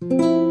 Música